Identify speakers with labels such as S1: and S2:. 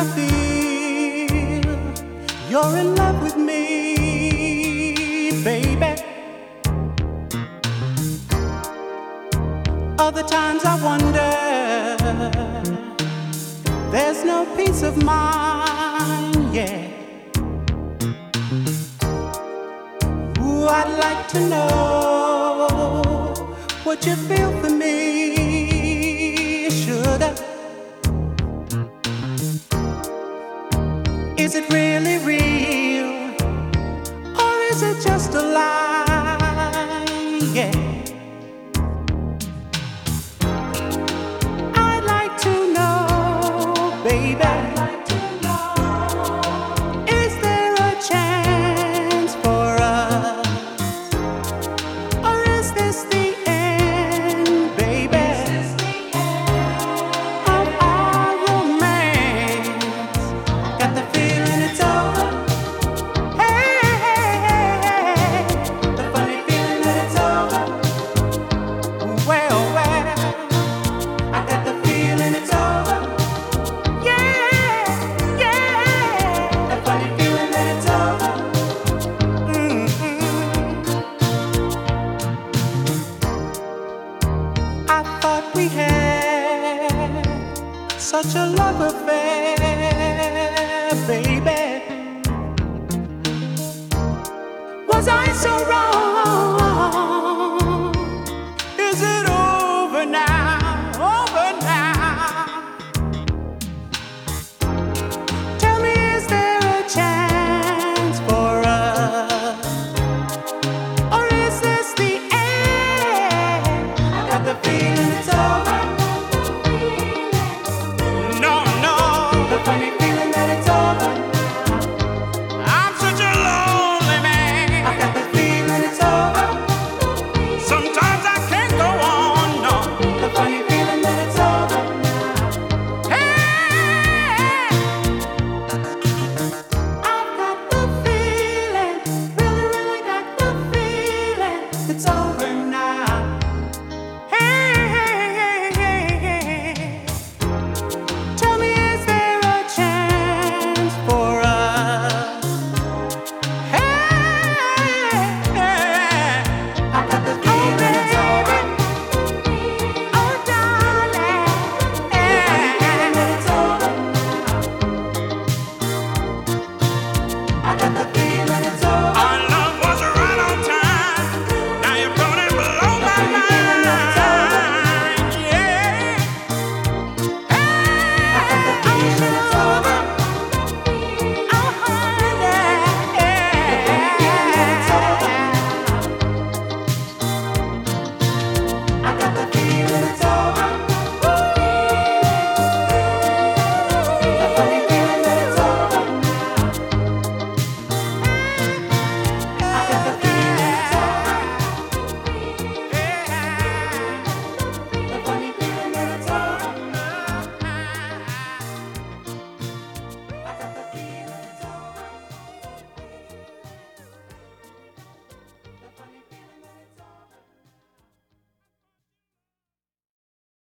S1: I feel you're in love with me, baby. Other times I wonder, there's no peace of mind. Ooh, I'd like to know what you feel for me. Is it really real? Or is it just a lie? Yeah. I'd like to know, baby. such a love affair, baby. Was I so wrong? Is it over now? Over now? Tell me, is there a chance for us, or is this the end? I got the feeling.